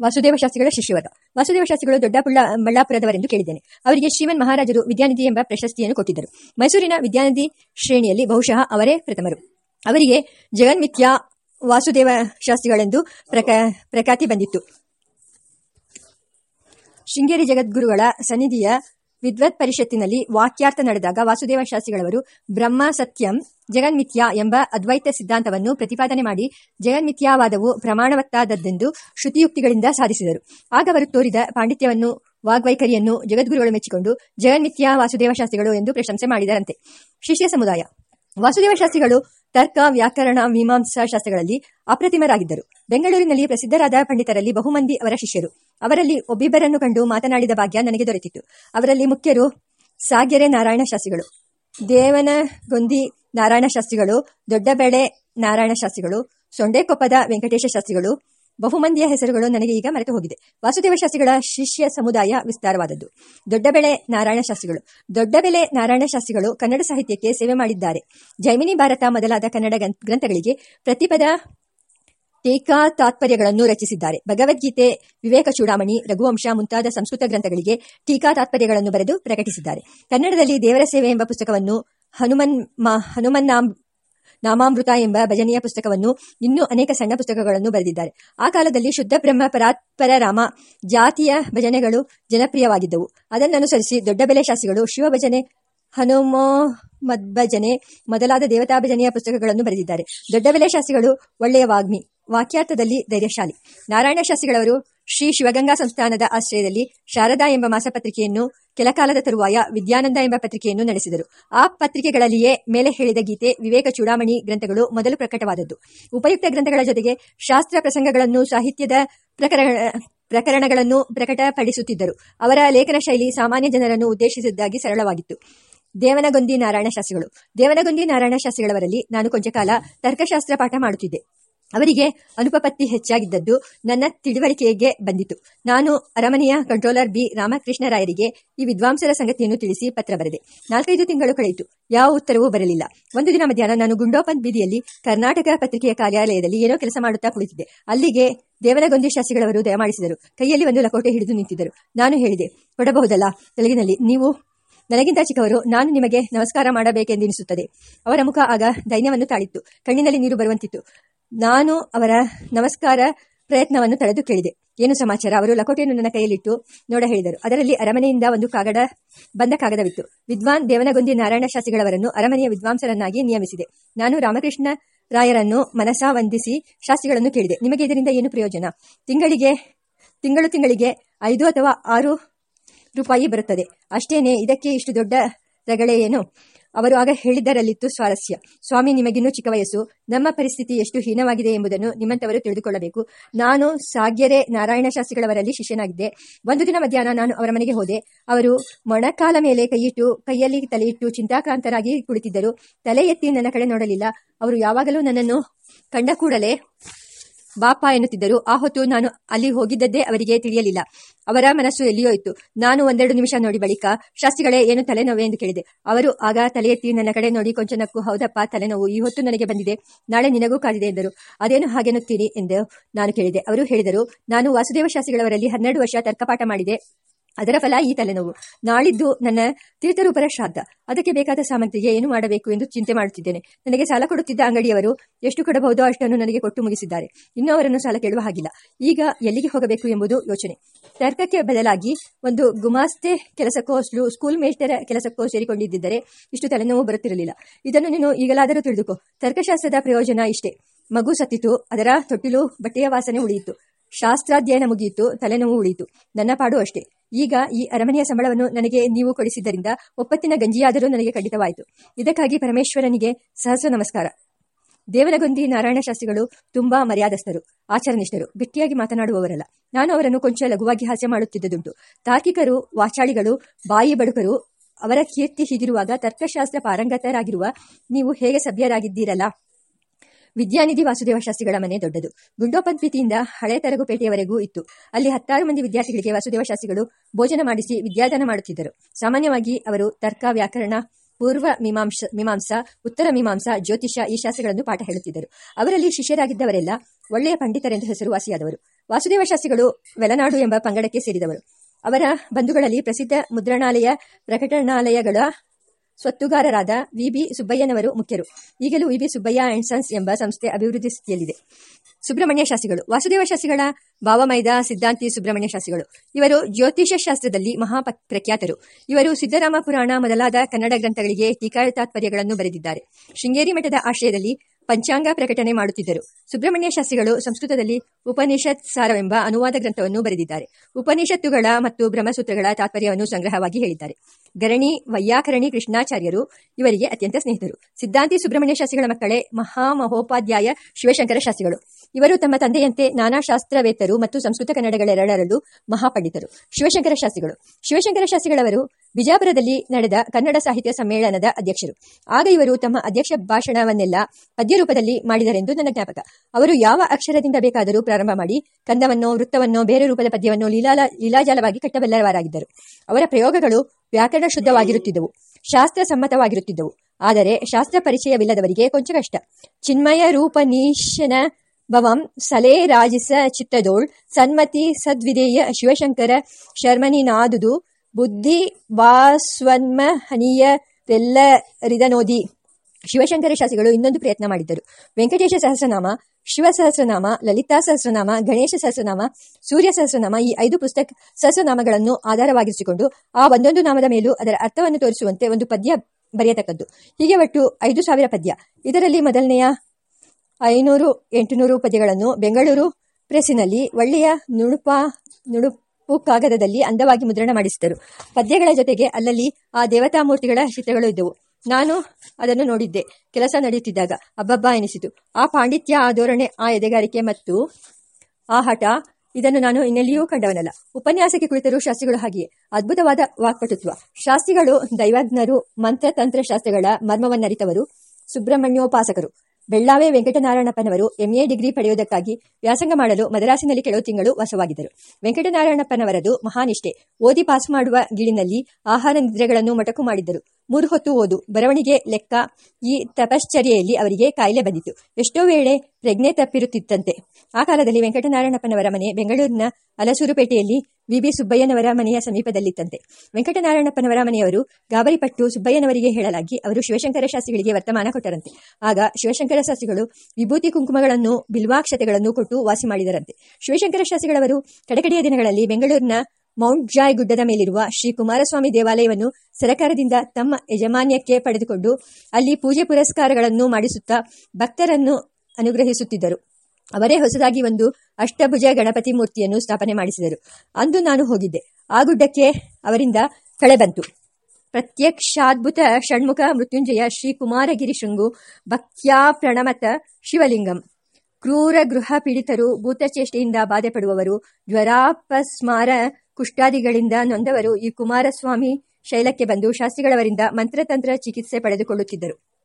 ವಾಸುದೇವ ಶಾಸ್ತ್ರಿಗಳ ಶಿಷ್ಯವರ್ಗ ವಾಸುದೇವ ಶಾಸ್ತ್ರಿಗಳು ದೊಡ್ಡ ಪುಳ್ಳ ಬಳ್ಳಾಪುರದವರೆಂದು ಕೇಳಿದ್ದೇನೆ. ಅವರಿಗೆ ಶ್ರೀಮನ್ ಮಹಾರಾಜರು ವಿದ್ಯಾನಿಧಿ ಎಂಬ ಪ್ರಶಸ್ತಿಯನ್ನು ಕೊಟ್ಟಿದ್ದರು. ಮೈಸೂರಿನ ವಿದ್ಯಾನಿಧಿ ಶ್ರೇಣಿಯಲ್ಲಿ ಬಹುಶಃ ಅವರೇ ಪ್ರಥಮರು. ಅವರಿಗೆ ಜಗನ್ಮಿಥ್ಯ ವಾಸುದೇವ ಶಾಸ್ತ್ರಿಗಳೆಂದು ಪ್ರಖ್ಯಾತಿ ಬಂದಿತ್ತು. ಶೃಂಗೇರಿ ಜಗದ್ಗುರುಗಳ ಸನ್ನಿಧಿಯ ವಿದ್ವತ್ ಪರಿಷತ್ತಿನಲ್ಲಿ ವಾಕ್ಯಾರ್ಥ ನಡೆದಾಗ ವಾಸುದೇವ ಶಾಸ್ತ್ರಿಗಳವರು ಬ್ರಹ್ಮ ಸತ್ಯಂ ಜಗನ್ಮಿಥ್ಯ ಎಂಬ ಅದ್ವೈತ ಸಿದ್ಧಾಂತವನ್ನು ಪ್ರತಿಪಾದನೆ ಮಾಡಿ ಜಗನ್ಮಿಥ್ಯಾವಾದವು ಪ್ರಮಾಣವತ್ತಾದದ್ದೆಂದು ಶ್ರುತಿಯುಕ್ತಿಗಳಿಂದ ಸಾಧಿಸಿದರು. ಆಗ ಅವರು ತೋರಿದ ಪಾಂಡಿತ್ಯವನ್ನು, ವಾಗ್ವೈಖರಿಯನ್ನು ಜಗದ್ಗುರುಗಳು ಮೆಚ್ಚಿಕೊಂಡು ಜಗನ್ಮಿಥ್ಯ ವಾಸುದೇವ ಶಾಸ್ತ್ರಿಗಳು ಎಂದು ಪ್ರಶಂಸೆ ಮಾಡಿದರಂತೆ. ಶಿಷ್ಯ ಸಮುದಾಯ. ವಾಸುದೇವ ಶಾಸ್ತ್ರಿಗಳು ತರ್ಕ, ವ್ಯಾಕರಣ, ಮೀಮಾಂಸಾ ಶಾಸ್ತ್ರಗಳಲ್ಲಿ ಅಪ್ರತಿಮರಾಗಿದ್ದರು. ಬೆಂಗಳೂರಿನಲ್ಲಿ ಪ್ರಸಿದ್ಧರಾದ ಪಂಡಿತರಲ್ಲಿ ಬಹುಮಂದಿ ಅವರ ಶಿಷ್ಯರು. ಅವರಲ್ಲಿ ಒಬ್ಬಿಬ್ಬರನ್ನು ಕಂಡು ಮಾತನಾಡಿದ ಭಾಗ್ಯ ನನಗೆ ದೊರೆತಿತ್ತು. ಅವರಲ್ಲಿ ಮುಖ್ಯರು ಸಾಗೆರೆ ನಾರಾಯಣ ಶಾಸ್ತ್ರಿಗಳು. ದೇವನಗೊಂದಿ ನಾರಾಯಣ ಶಾಸ್ತ್ರಿಗಳು, ದೊಡ್ಡಬೆಳೆ ನಾರಾಯಣ ಶಾಸ್ತ್ರಿಗಳು, ಸೊಂಡೆಕೊಪ್ಪದ ವೆಂಕಟೇಶ ಶಾಸ್ತ್ರಿಗಳು, ಬಹುಮಂದಿಯ ಹೆಸರುಗಳು ನನಗೆ ಈಗ ಮರೆತು ಹೋಗಿದೆ. ವಾಸುದೇವ ಶಾಸ್ತ್ರಿಗಳ ಶಿಷ್ಯ ಸಮುದಾಯ ವಿಸ್ತಾರವಾದದ್ದು. ದೊಡ್ಡಬೆಳೆ ನಾರಾಯಣ ಶಾಸ್ತ್ರಿಗಳು. ದೊಡ್ಡಬೆಲೆ ನಾರಾಯಣ ಶಾಸ್ತ್ರಿಗಳು ಕನ್ನಡ ಸಾಹಿತ್ಯಕ್ಕೆ ಸೇವೆ ಮಾಡಿದ್ದಾರೆ. ಜೈಮಿನಿ ಭಾರತ ಮೊದಲಾದ ಕನ್ನಡ ಗ್ರಂಥ- ಗ್ರಂಥಗಳಿಗೆ ಪ್ರತಿಪದ ಟೀಕಾ ತಾತ್ಪರ್ಯಗಳನ್ನು ರಚಿಸಿದ್ದಾರೆ. ಭಗವದ್ಗೀತೆ, ವಿವೇಕ ಚೂಡಾಮಣಿ, ರಘುವಂಶ ಮುಂತಾದ ಸಂಸ್ಕೃತ ಗ್ರಂಥಗಳಿಗೆ ಟೀಕಾ ತಾತ್ಪರ್ಯಗಳನ್ನು ಬರೆದು ಪ್ರಕಟಿಸಿದ್ದಾರೆ. ಕನ್ನಡದಲ್ಲಿ ದೇವರ ಸೇವೆ ಎಂಬ ಪುಸ್ತಕವನ್ನು ಹನುಮನ್ ಹನುಮನ್ ಹನುಮನ್ನಾಂ ನಾಮಾಮೃತ ಎಂಬ ಭಜನೆಯ ಪುಸ್ತಕವನ್ನು ಇನ್ನೂ ಅನೇಕ ಸಣ್ಣ ಪುಸ್ತಕಗಳನ್ನು ಬರೆದಿದ್ದಾರೆ. ಆ ಕಾಲದಲ್ಲಿ ಶುದ್ಧ ಬ್ರಹ್ಮ, ಪರಾತ್ಪರ ರಾಮ ಜಾತಿಯ ಭಜನೆಗಳು ಜನಪ್ರಿಯವಾಗಿದ್ದವು. ಅದನ್ನನುಸರಿಸಿ ದೊಡ್ಡ ಬೆಲೆ ಶಾಸ್ತ್ರಿಗಳು ಶಿವ ಭಜನೆ ಹನುಮೋ ಮದ್ಭಜನೆ ಮೊದಲಾದ ದೇವತಾಭಜನೆಯ ಪುಸ್ತಕಗಳನ್ನು ಬರೆದಿದ್ದಾರೆ. ದೊಡ್ಡ ಶಾಸ್ತ್ರಿಗಳು ಒಳ್ಳೆಯ ವಾಗ್ಮಿ. ವಾಕ್ಯಾರ್ಥದಲ್ಲಿ ಧೈರ್ಯಶಾಲಿ. ನಾರಾಯಣ ಶಾಸ್ತ್ರಿಗಳವರು ಶ್ರೀ ಶಿವಗಂಗಾ ಸಂಸ್ಥಾನದ ಆಶ್ರಯದಲ್ಲಿ ಶಾರದಾ ಎಂಬ ಮಾಸಪತ್ರಿಕೆಯನ್ನು, ಕೆಲಕಾಲದ ತರುವಾಯ ವಿದ್ಯಾನಂದ ಎಂಬ ಪತ್ರಿಕೆಯನ್ನು ನಡೆಸಿದರು. ಆ ಪತ್ರಿಕೆಗಳಲ್ಲಿಯೇ ಮೇಲೆ ಹೇಳಿದ ಗೀತೆ ವಿವೇಕ ಚೂಡಾಮಣಿ ಗ್ರಂಥಗಳು ಮೊದಲು ಪ್ರಕಟವಾದದ್ದು. ಉಪಯುಕ್ತ ಗ್ರಂಥಗಳ ಜೊತೆಗೆ ಶಾಸ್ತ್ರ ಪ್ರಸಂಗಗಳನ್ನು, ಸಾಹಿತ್ಯದ ಪ್ರಕರಣ, ಪ್ರಕರಣಗಳನ್ನು ಪ್ರಕಟಪಡಿಸುತ್ತಿದ್ದರು. ಅವರ ಲೇಖನ ಶೈಲಿ ಸಾಮಾನ್ಯ ಜನರನ್ನು ಉದ್ದೇಶಿಸಿದ್ದಾಗಿ ಸರಳವಾಗಿತ್ತು. ದೇವನಗೊಂದಿ ನಾರಾಯಣ ಶಾಸ್ತ್ರಿಗಳು. ದೇವನಗೊಂದಿ ನಾರಾಯಣ ಶಾಸ್ತ್ರಿಗಳವರಲ್ಲಿ ನಾನು ಕೊಂಚ ಕಾಲ ತರ್ಕಶಾಸ್ತ್ರ ಪಾಠ ಮಾಡುತ್ತಿದ್ದೆ. ಅವರಿಗೆ ಅನುಪಪತ್ತಿ ಹೆಚ್ಚಾಗಿದ್ದದ್ದು ನನ್ನ ತಿಳುವಳಿಕೆಗೆ ಬಂದಿತು. ನಾನು ಅರಮನೆಯ ಕಂಟ್ರೋಲರ್ ಬಿ ರಾಮಕೃಷ್ಣರಾಯರಿಗೆ ಈ ವಿದ್ವಾಂಸರ ಸಂಗತಿಯನ್ನು ತಿಳಿಸಿ ಪತ್ರ ಬರೆದೆ. ನಾಲ್ಕೈದು ತಿಂಗಳು ಕಳೆಯಿತು. ಯಾವ ಉತ್ತರವೂ ಬರಲಿಲ್ಲ. ಒಂದು ದಿನ ಮಧ್ಯಾಹ್ನ ನಾನು ಗುಂಡೋಪನ್ ಬೀದಿಯಲ್ಲಿ ಕರ್ನಾಟಕ ಪತ್ರಿಕೆಯ ಕಾರ್ಯಾಲಯದಲ್ಲಿ ಏನೋ ಕೆಲಸ ಮಾಡುತ್ತಾ ಕುಳಿತಿದ್ದೆ. ಅಲ್ಲಿಗೆ ದೇವನಗೊಂದಿ ಶಾಸ್ತ್ರಿಗಳವರು ದಯಮಾಡಿಸಿದರು. ಕೈಯಲ್ಲಿ ಒಂದು ಲಕೋಟೆ ಹಿಡಿದು ನಿಂತಿದ್ದರು. ನಾನು ಹೇಳಿದೆ, ಕೊಡಬಹುದಲ್ಲ? ತೆಲುಗಿನಲ್ಲಿ ನೀವು ನನಗಿಂತ ಚಿಕ್ಕವರು ನಾನು ನಿಮಗೆ ನಮಸ್ಕಾರ ಮಾಡಬೇಕೆಂದೆನಿಸುತ್ತದೆ. ಅವರ ಮುಖ ಆಗ ದೈನ್ಯವನ್ನು ತಾಳಿತ್ತು. ಕಣ್ಣಿನಲ್ಲಿ ನೀರು ಬರುವಂತಿತ್ತು. ನಾನು ಅವರ ನಮಸ್ಕಾರ ಪ್ರಯತ್ನವನ್ನು ತಡೆದು ಕೇಳಿದೆ. ಏನು ಸಮಾಚಾರ? ಅವರು ಲಕೋಟೆಯನ್ನು ನನ್ನ ಕೈಯಲ್ಲಿಟ್ಟು ನೋಡ ಹೇಳಿದರು. ಅದರಲ್ಲಿ ಅರಮನೆಯಿಂದ ಒಂದು ಕಾಗಡ ಬಂದ ಕಾಗದವಿತ್ತು. ವಿದ್ವಾನ್ ದೇವನಗೊಂದಿ ನಾರಾಯಣ ಶಾಸ್ತ್ರಿಗಳವರನ್ನು ಅರಮನೆಯ ವಿದ್ವಾಂಸರನ್ನಾಗಿ ನಿಯಮಿಸಿದೆ. ನಾನು ರಾಮಕೃಷ್ಣ ರಾಯರನ್ನು ಮನಸಾ ವಂದಿಸಿ ಶಾಸ್ತ್ರಿಗಳನ್ನು ಕೇಳಿದೆ. ನಿಮಗೆ ಇದರಿಂದ ಏನು ಪ್ರಯೋಜನ? ತಿಂಗಳಿಗೆ, ತಿಂಗಳು ತಿಂಗಳಿಗೆ ಐದು ಅಥವಾ ಆರು ರೂಪಾಯಿ ಬರುತ್ತದೆ. ಅಷ್ಟೇನೆ ಇದಕ್ಕೆ ಇಷ್ಟು ದೊಡ್ಡ ರಗಳೆ ಏನು? ಅವರು ಆಗ ಹೇಳಿದ್ದರಲ್ಲಿತ್ತು ಸ್ವಾರಸ್ಯ. ಸ್ವಾಮಿ, ನಿಮಗಿನ್ನೂ ಚಿಕ್ಕ ವಯಸ್ಸು. ನಮ್ಮ ಪರಿಸ್ಥಿತಿ ಎಷ್ಟು ಹೀನವಾಗಿದೆ ಎಂಬುದನ್ನು ನಿಮ್ಮಂತವರು ತಿಳಿದುಕೊಳ್ಳಬೇಕು. ನಾನು ಸಾಗ್ಯರೆ ನಾರಾಯಣ ಶಾಸ್ತ್ರಿಗಳವರಲ್ಲಿ ಶಿಷ್ಯನಾಗಿದ್ದೆ. ಒಂದು ದಿನ ಮಧ್ಯಾಹ್ನ ನಾನು ಅವರ ಮನೆಗೆ ಹೋದೆ. ಅವರು ಮೊಣಕಾಲ ಮೇಲೆ ಕೈಯಿಟ್ಟು, ಕೈಯಲ್ಲಿ ತಲೆಯಿಟ್ಟು ಚಿಂತಾಕ್ರಾಂತರಾಗಿ ಕುಳಿತಿದ್ದರು. ತಲೆ ಎತ್ತಿ ನನ್ನ ಕಡೆ ನೋಡಲಿಲ್ಲ. ಅವರು ಯಾವಾಗಲೂ ನನ್ನನ್ನು ಕಂಡ ಕೂಡಲೇ ಬಾಪ ಎನ್ನುತ್ತಿದ್ದರು ಆ ಹೊತ್ತು ನಾನು ಅಲ್ಲಿ ಹೋಗಿದ್ದದ್ದೇ ಅವರಿಗೆ ತಿಳಿಯಲಿಲ್ಲ. ಅವರ ಮನಸ್ಸು ಎಲ್ಲಿಯೋ ಇತ್ತು. ನಾನು ಒಂದೆರಡು ನಿಮಿಷ ನೋಡಿ ಬಳಿಕ ಶಾಸ್ತ್ರಿಗಳೇ ಏನು ತಲೆನೋವೆ ಎಂದು ಕೇಳಿದೆ. ಅವರು ಆಗ ತಲೆ ಎತ್ತಿ ನನ್ನ ಕಡೆ ನೋಡಿ ಕೊಂಚ ನಕ್ಕು ಹೌದಪ್ಪ ತಲೆನೋವು ಈ ಹೊತ್ತು ನನಗೆ ಬಂದಿದೆ. ನಾಳೆ ನಿನಗೂ ಕಾದಿದೆ ಎಂದರು. ಅದೇನು ಹಾಗೆನ್ನುತ್ತೀರಿ ಎಂದು ನಾನು ಕೇಳಿದೆ. ಅವರು ಹೇಳಿದರು, ನಾನು ವಾಸುದೇವ ಶಾಸ್ತ್ರಿಗಳವರಲ್ಲಿ ಹನ್ನೆರಡು ವರ್ಷ ತರ್ಕಪಾಠ ಮಾಡಿದೆ. ಅದರ ಫಲ ಈ ತಲೆನೋವು. ನಾಳಿದ್ದು ನನ್ನ ತೀರ್ಥರೂಪರ ಶ್ರಾದ್ದ ಅದಕ್ಕೆ ಬೇಕಾದ ಸಾಮಗ್ರಿಗೆ ಏನು ಮಾಡಬೇಕು ಎಂದು ಚಿಂತೆ ಮಾಡುತ್ತಿದ್ದೇನೆ. ನನಗೆ ಸಾಲ ಕೊಡುತ್ತಿದ್ದ ಅಂಗಡಿಯವರು ಎಷ್ಟು ಕೊಡಬಹುದೋ ಅಷ್ಟನ್ನು ನನಗೆ ಕೊಟ್ಟು ಮುಗಿಸಿದ್ದಾರೆ. ಇನ್ನೂ ಅವರನ್ನು ಸಾಲ ಕೇಳುವ ಹಾಗಿಲ್ಲ. ಈಗ ಎಲ್ಲಿಗೆ ಹೋಗಬೇಕು ಎಂಬುದು ಯೋಚನೆ. ತರ್ಕಕ್ಕೆ ಬದಲಾಗಿ ಒಂದು ಗುಮಾಸ್ತೆ ಕೆಲಸಕ್ಕೋ ಸ್ಕೂಲ್ ಮೇಸ್ಟರ ಕೆಲಸಕ್ಕೋ ಸೇರಿಕೊಂಡಿದ್ದರೆ ಇಷ್ಟು ತಲೆನೋವು ಬರುತ್ತಿರಲಿಲ್ಲ. ಇದನ್ನು ನೀನು ಈಗಲಾದರೂ ತಿಳಿದುಕೋ. ತರ್ಕಶಾಸ್ತ್ರದ ಪ್ರಯೋಜನ ಇಷ್ಟೇ. ಮಗು ಸತ್ತಿತು, ಅದರ ತೊಟ್ಟಿಲು ಬಟ್ಟೆಯ ವಾಸನೆ ಉಳಿಯಿತು. ಶಾಸ್ತ್ರಾಧ್ಯಯನ ಮುಗಿಯಿತು, ತಲೆನೋವು ಉಳಿಯಿತು. ನನ್ನ ಪಾಡು ಅಷ್ಟೇ. ಈಗ ಈ ಅರಮನೆಯ ಸಂಬಳವನ್ನು ನನಗೆ ನೀವು ಕೊಡಿಸಿದ್ದರಿಂದ ಒಪ್ಪತ್ತಿನ ಗಂಜಿಯಾದರೂ ನನಗೆ ಖಂಡಿತವಾಯಿತು. ಇದಕ್ಕಾಗಿ ಪರಮೇಶ್ವರನಿಗೆ ಸಹಸ್ರ ನಮಸ್ಕಾರ. ದೇವನಗೊಂದಿ ನಾರಾಯಣ ಶಾಸ್ತ್ರಿಗಳು ತುಂಬಾ ಮರ್ಯಾದಸ್ಥರು, ಆಚರಣಿಷ್ಠರು, ಗಟ್ಟಿಯಾಗಿ ಮಾತನಾಡುವವರಲ್ಲ. ನಾನು ಅವರನ್ನು ಕೊಂಚ ಲಘುವಾಗಿ ಹಾಸ್ಯ ಮಾಡುತ್ತಿದ್ದುದುಂಟು. ತಾರ್ಕಿಕರು, ವಾಚಾಳಿಗಳು, ಬಾಯಿ ಬಡುಕರು, ಅವರ ಕೀರ್ತಿ ಹೀಗಿರುವಾಗ ತರ್ಕಶಾಸ್ತ್ರ ಪಾರಂಗತರಾಗಿರುವ ನೀವು ಹೇಗೆ ಸಭ್ಯರಾಗಿದ್ದೀರಲ್ಲ? ವಿದ್ಯಾನಿಧಿ ವಾಸುದೇವ ಶಾಸ್ತ್ರಿಗಳ ಮನೆ ದೊಡ್ಡದು. ಗುಂಡೋಪನ್ ಪ್ರೀತಿಯಿಂದ ಹಳೆ ತರಗುಪೇಟೆಯವರೆಗೂ ಇತ್ತು. ಅಲ್ಲಿ ಹತ್ತಾರು ಮಂದಿ ವಿದ್ಯಾರ್ಥಿಗಳಿಗೆ ವಾಸುದೇವ ಶಾಸ್ತ್ರಿಗಳು ಭೋಜನ ಮಾಡಿಸಿ ವಿದ್ಯಾದಾನ ಮಾಡುತ್ತಿದ್ದರು. ಸಾಮಾನ್ಯವಾಗಿ ಅವರು ತರ್ಕ, ವ್ಯಾಕರಣ, ಪೂರ್ವ ಮೀಮಾಂಸ, ಮೀಮಾಂಸಾ, ಉತ್ತರ ಮೀಮಾಂಸ, ಜ್ಯೋತಿಷ ಈ ಶಾಸ್ತ್ರಗಳನ್ನು ಪಾಠ ಹೇಳುತ್ತಿದ್ದರು. ಅವರಲ್ಲಿ ಶಿಷ್ಯರಾಗಿದ್ದವರೆಲ್ಲ ಒಳ್ಳೆಯ ಪಂಡಿತರೆಂದು ಹೆಸರುವಾಸಿಯಾದವರು. ವಾಸುದೇವ ಶಾಸ್ತ್ರಿಗಳು ವೆಲನಾಡು ಎಂಬ ಪಂಗಡಕ್ಕೆ ಸೇರಿದವರು. ಅವರ ಬಂಧುಗಳಲ್ಲಿ ಪ್ರಸಿದ್ಧ ಮುದ್ರಣಾಲಯ, ಪ್ರಕಟಣಾಲಯಗಳ ಸ್ವತ್ತುಗಾರರಾದ ವಿಬಿ ಸುಬ್ಬಯ್ಯನವರು ಮುಖ್ಯರು. ಈಗಲೂ ವಿಬಿ ಸುಬ್ಬಯ್ಯ ಅಂಡ್ ಸನ್ಸ್ ಎಂಬ ಸಂಸ್ಥೆ ಅಭಿವೃದ್ಧಿ ಸ್ಥಿತಿಯಲ್ಲಿದೆ. ಸುಬ್ರಹ್ಮಣ್ಯ ಶಾಸ್ತ್ರಿಗಳು ವಾಸುದೇವ ಶಾಸ್ತ್ರಿಗಳ ಭಾವಮೈದ ಸಿದ್ಧಾಂತಿ ಸುಬ್ರಹ್ಮಣ್ಯ ಶಾಸ್ತ್ರಿಗಳು ಇವರು ಜ್ಯೋತಿಷ ಶಾಸ್ತ್ರದಲ್ಲಿ ಮಹಾ ಪ್ರಖ್ಯಾತರು ಇವರು ಸಿದ್ದರಾಮ ಪುರಾಣ ಮೊದಲಾದ ಕನ್ನಡ ಗ್ರಂಥಗಳಿಗೆ ಟೀಕಾ ತಾತ್ಪರ್ಯಗಳನ್ನು ಬರೆದಿದ್ದಾರೆ. ಶೃಂಗೇರಿ ಮಠದ ಆಶ್ರಯದಲ್ಲಿ ಪಂಚಾಂಗ ಪ್ರಕಟಣೆ ಮಾಡುತ್ತಿದ್ದರು. ಸುಬ್ರಹ್ಮಣ್ಯ ಶಾಸ್ತ್ರಿಗಳು ಸಂಸ್ಕೃತದಲ್ಲಿ ಉಪನಿಷತ್ ಸಾರವೆಂಬ ಅನುವಾದ ಗ್ರಂಥವನ್ನು ಬರೆದಿದ್ದಾರೆ. ಉಪನಿಷತ್ತುಗಳ ಮತ್ತು ಬ್ರಹ್ಮಸೂತ್ರಗಳ ತಾತ್ಪರ್ಯವನ್ನು ಸಂಗ್ರಹವಾಗಿ ಹೇಳಿದ್ದಾರೆ. ಗರಣಿ, ವೈಯಾಕರಣಿ, ಕೃಷ್ಣಾಚಾರ್ಯರು ಇವರಿಗೆ ಅತ್ಯಂತ ಸ್ನೇಹಿತರು. ಸಿದ್ಧಾಂತಿ ಸುಬ್ರಹ್ಮಣ್ಯ ಶಾಸ್ತ್ರಿಗಳ ಮಕ್ಕಳೇ ಮಹಾಮಹೋಪಾಧ್ಯಾಯ ಶಿವಶಂಕರ ಶಾಸ್ತ್ರಿಗಳು. ಇವರು ತಮ್ಮ ತಂದೆಯಂತೆ ನಾನಾ ಶಾಸ್ತ್ರವೇತ್ತರು ಮತ್ತು ಸಂಸ್ಕೃತ ಕನ್ನಡಗಳೆರಡರಲ್ಲೂ ಮಹಾಪಂಡಿತರು. ಶಿವಶಂಕರ ಶಾಸ್ತ್ರಿಗಳು. ಶಿವಶಂಕರ ಶಾಸ್ತ್ರಿಗಳವರು ಬಿಜಾಪುರದಲ್ಲಿ ನಡೆದ ಕನ್ನಡ ಸಾಹಿತ್ಯ ಸಮ್ಮೇಳನದ ಅಧ್ಯಕ್ಷರು. ಆಗ ಇವರು ತಮ್ಮ ಅಧ್ಯಕ್ಷ ಭಾಷಣವನ್ನೆಲ್ಲ ಪದ್ಯ ರೂಪದಲ್ಲಿ ಮಾಡಿದರೆಂದು ನನ್ನ ಜ್ಞಾಪಕ. ಅವರು ಯಾವ ಅಕ್ಷರದಿಂದ ಬೇಕಾದರೂ ಪ್ರಾರಂಭ ಮಾಡಿ, ಕಂದವನ್ನೋ, ವೃತ್ತವನ್ನೋ, ಬೇರೆ ರೂಪದ ಪದ್ಯವನ್ನೋ ಲೀಲಾಲ ಲೀಲಾಜಾಲವಾಗಿ ಕಟ್ಟಬಲ್ಲವರಾಗಿದ್ದರು. ಅವರ ಪ್ರಯೋಗಗಳು ವ್ಯಾಕರಣ ಶುದ್ಧವಾಗಿರುತ್ತಿದ್ದವು ಶಾಸ್ತ್ರ ಸಮ್ಮತವಾಗಿರುತ್ತಿದ್ದವು ಆದರೆ ಶಾಸ್ತ್ರ ಪರಿಚಯವಿಲ್ಲದವರಿಗೆ ಕೊಂಚ ಕಷ್ಟ. ಚಿನ್ಮಯ ರೂಪ ನೀಶನ ಭವಂ ಸಲೇ ರಾಜಿಸ ಚಿತ್ತದೋಳ್ ಸನ್ಮತಿ ಸದ್ವಿಧೇಯ ಶಿವಶಂಕರ ಶರ್ಮನಿನಾದುದು ಬುದ್ಧಿ ಹನಿಯರೆಲ್ಲ ರಿದನೋದಿ. ಶಿವಶಂಕರ ಶಾಸ್ತ್ರಿಗಳು ಇನ್ನೊಂದು ಪ್ರಯತ್ನ ಮಾಡಿದ್ದರು. ವೆಂಕಟೇಶ ಸಹಸ್ರನಾಮ, ಶಿವ ಸಹಸ್ರನಾಮ, ಲಲಿತಾ ಸಹಸ್ರನಾಮ, ಗಣೇಶ ಸಹಸ್ರನಾಮ, ಸೂರ್ಯ ಸಹಸ್ರನಾಮ ಈ ಐದು ಪುಸ್ತಕ ಸಹಸ್ರನಾಮಗಳನ್ನು ಆಧಾರವಾಗಿಸಿಕೊಂಡು ಆ ಒಂದೊಂದು ನಾಮದ ಮೇಲೂ ಅದರ ಅರ್ಥವನ್ನು ತೋರಿಸುವಂತೆ ಒಂದು ಪದ್ಯ ಬರೆಯತಕ್ಕದ್ದು. ಹೀಗೆ ಒಟ್ಟು ಐದು ಸಾವಿರ ಪದ್ಯ. ಇದರಲ್ಲಿ ಮೊದಲನೆಯ ಐನೂರು ಎಂಟುನೂರು ಪದ್ಯಗಳನ್ನು ಬೆಂಗಳೂರು ಪ್ರೆಸ್ಸಿನಲ್ಲಿ ಒಳ್ಳೆಯ ನುಣುಪ ನುಣುಪು ಕಾಗದದಲ್ಲಿ ಅಂದವಾಗಿ ಮುದ್ರಣ ಮಾಡಿಸಿದರು. ಪದ್ಯಗಳ ಜೊತೆಗೆ ಅಲ್ಲಲ್ಲಿ ಆ ದೇವತಾ ಮೂರ್ತಿಗಳ ಚಿತ್ರಗಳು ಇದ್ದವು. ನಾನು ಅದನ್ನು ನೋಡಿದ್ದೆ. ಕೆಲಸ ನಡೆಯುತ್ತಿದ್ದಾಗ ಅಬ್ಬಬ್ಬಾ ಎನಿಸಿತು. ಆ ಪಾಂಡಿತ್ಯ, ಆ ಧೋರಣೆ, ಆ ಎದೆಗಾರಿಕೆ ಮತ್ತು ಆ ಹಠ, ಇದನ್ನು ನಾನು ಇನ್ನೆಲ್ಲಿಯೂ ಕಂಡವನಲ್ಲ. ಉಪನ್ಯಾಸಕ್ಕೆ ಕುಳಿತರು ಶಾಸ್ತ್ರಿಗಳು ಹಾಗೆಯೇ. ಅದ್ಭುತವಾದ ವಾಕ್ಪಟುತ್ವ. ಶಾಸ್ತ್ರಿಗಳು ದೈವಜ್ಞರು ಮಂತ್ರತಂತ್ರ ಶಾಸ್ತ್ರಗಳ ಮರ್ಮವನ್ನರಿತವರು, ಸುಬ್ರಹ್ಮಣ್ಯೋಪಾಸಕರು. ಬೆಳ್ಳಾವೆ ವೆಂಕಟನಾರಾಯಣಪ್ಪನವರು ಎಂಎ ಡಿಗ್ರಿ ಪಡೆಯುವುದಕ್ಕಾಗಿ ವ್ಯಾಸಂಗ ಮಾಡಲು ಮದರಾಸಿನಲ್ಲಿ ಕೆಲವು ತಿಂಗಳು ವಾಸವಾಗಿದ್ದರು. ವೆಂಕಟನಾರಾಯಣಪ್ಪನವರದು ಮಹಾನಿಷ್ಠೆ. ಓದಿ ಪಾಸ್ ಮಾಡುವ ಗಿಳಿನಲ್ಲಿ ಆಹಾರ ನಿದ್ರೆಗಳನ್ನು ಮೊಟಕು ಮಾಡಿದ್ದರು. ಮೂರು ಹೊತ್ತು ಓದು. ಬರವಣಿಗೆ ಲೆಕ್ಕ ಈ ತಪಶ್ಚರ್ಯೆಯಲ್ಲಿ ಅವರಿಗೆ ಕಾಯಿಲೆ ಬಂದಿತು. ಎಷ್ಟೋ ವೇಳೆ ಪ್ರಜ್ಞೆ ತಪ್ಪಿರುತ್ತಿತ್ತಂತೆ. ಆ ಕಾಲದಲ್ಲಿ ವೆಂಕಟನಾರಾಯಣಪ್ಪನವರ ಮನೆ ಬೆಂಗಳೂರಿನ ಅಲಸೂರುಪೇಟೆಯಲ್ಲಿ ವಿಬಿ ಸುಬ್ಬಯ್ಯನವರ ಮನೆಯ ಸಮೀಪದಲ್ಲಿತ್ತಂತೆ. ವೆಂಕಟನಾರಾಯಣಪ್ಪನವರ ಮನೆಯವರು ಗಾಬರಿಪಟ್ಟು ಸುಬ್ಬಯ್ಯನವರಿಗೆ ಹೇಳಲಾಗಿ ಅವರು ಶಿವಶಂಕರ ಶಾಸ್ತ್ರಿಗಳಿಗೆ ವರ್ತಮಾನ ಕೊಟ್ಟರಂತೆ. ಆಗ ಶಿವಶಂಕರ ಶಾಸ್ತ್ರಿಗಳು ವಿಭೂತಿ ಕುಂಕುಮಗಳನ್ನು, ಬಿಲ್ವಾಕ್ಷತೆಗಳನ್ನು ಕೊಟ್ಟು ವಾಸಿ ಮಾಡಿದರಂತೆ. ಶಿವಶಂಕರ ಶಾಸ್ತ್ರಿಗಳವರು ಕಡೆಕಡೆಯ ದಿನಗಳಲ್ಲಿ ಬೆಂಗಳೂರಿನ ಮೌಂಟ್ ಜಾಯ್ ಗುಡ್ಡದ ಮೇಲಿರುವ ಶ್ರೀ ಕುಮಾರಸ್ವಾಮಿ ದೇವಾಲಯವನ್ನು ಸರಕಾರದಿಂದ ತಮ್ಮ ಯಜಮಾನ್ಯಕ್ಕೆ ಪಡೆದುಕೊಂಡು ಅಲ್ಲಿ ಪೂಜೆ ಪುರಸ್ಕಾರಗಳನ್ನು ಮಾಡಿಸುತ್ತಾ ಭಕ್ತರನ್ನು ಅನುಗ್ರಹಿಸುತ್ತಿದ್ದರು. ಅವರೇ ಹೊಸದಾಗಿ ಒಂದು ಅಷ್ಟಭುಜ ಗಣಪತಿ ಮೂರ್ತಿಯನ್ನು ಸ್ಥಾಪನೆ ಮಾಡಿಸಿದರು. ಅಂದು ನಾನು ಹೋಗಿದ್ದೆ. ಆ ಗುಡ್ಡಕ್ಕೆ ಅವರಿಂದ ಕಳೆ ಬಂತು. ಪ್ರತ್ಯಕ್ಷಾದ್ಭುತ ಷಣ್ಮುಖ ಮೃತ್ಯುಂಜಯ ಶ್ರೀ ಕುಮಾರಗಿರಿ ಶೃಂಗು ಭಕ್ತ್ಯಾ ಪ್ರಣಮತ ಶಿವಲಿಂಗಂ. ಕ್ರೂರ ಗೃಹ ಪೀಡಿತರು ಭೂತಚೇಷ್ಟೆಯಿಂದ ಬಾಧೆ ಪಡುವವರು ಜ್ವರಾಪಸ್ಮಾರ ಕುಷ್ಠಾದಿಗಳಿಂದ ನೊಂದವರು ಈ ಕುಮಾರಸ್ವಾಮಿ ಶೈಲಕ್ಕೆ ಬಂದು ಶಾಸ್ತ್ರಿಗಳವರಿಂದ ಮಂತ್ರತಂತ್ರ ಚಿಕಿತ್ಸೆ ಪಡೆದುಕೊಳ್ಳುತ್ತಿದ್ದರು.